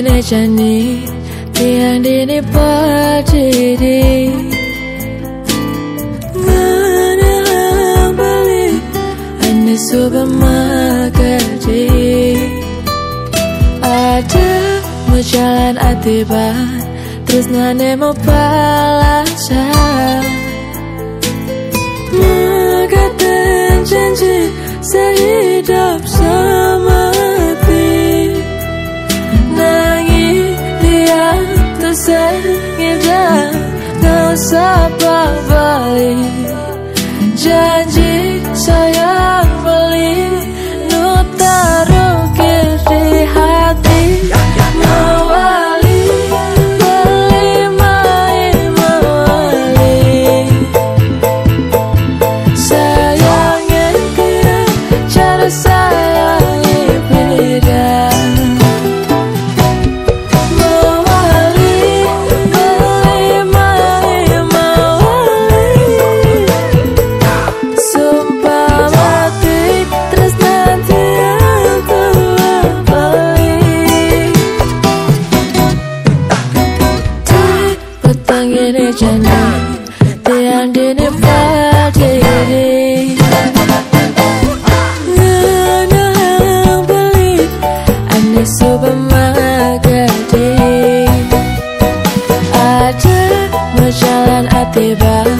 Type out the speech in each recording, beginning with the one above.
Ini jani? Tiang dini padiri Ngana bali Ane supermarket Ada mau jalan atiban Terus nane mau balasan. Mengatakan janji sehidup Usah balik. Janji sayang Tiang dini supermarket Ada mau jalan atiba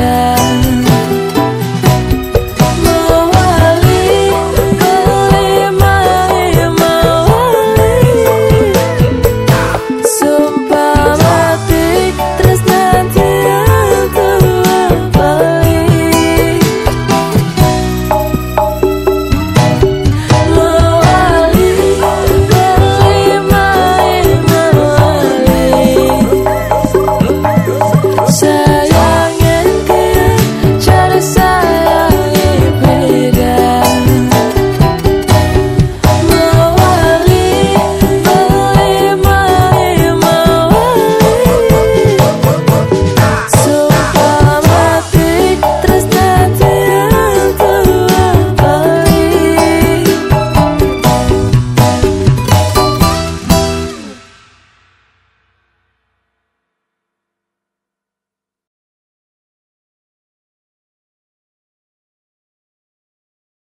yeah.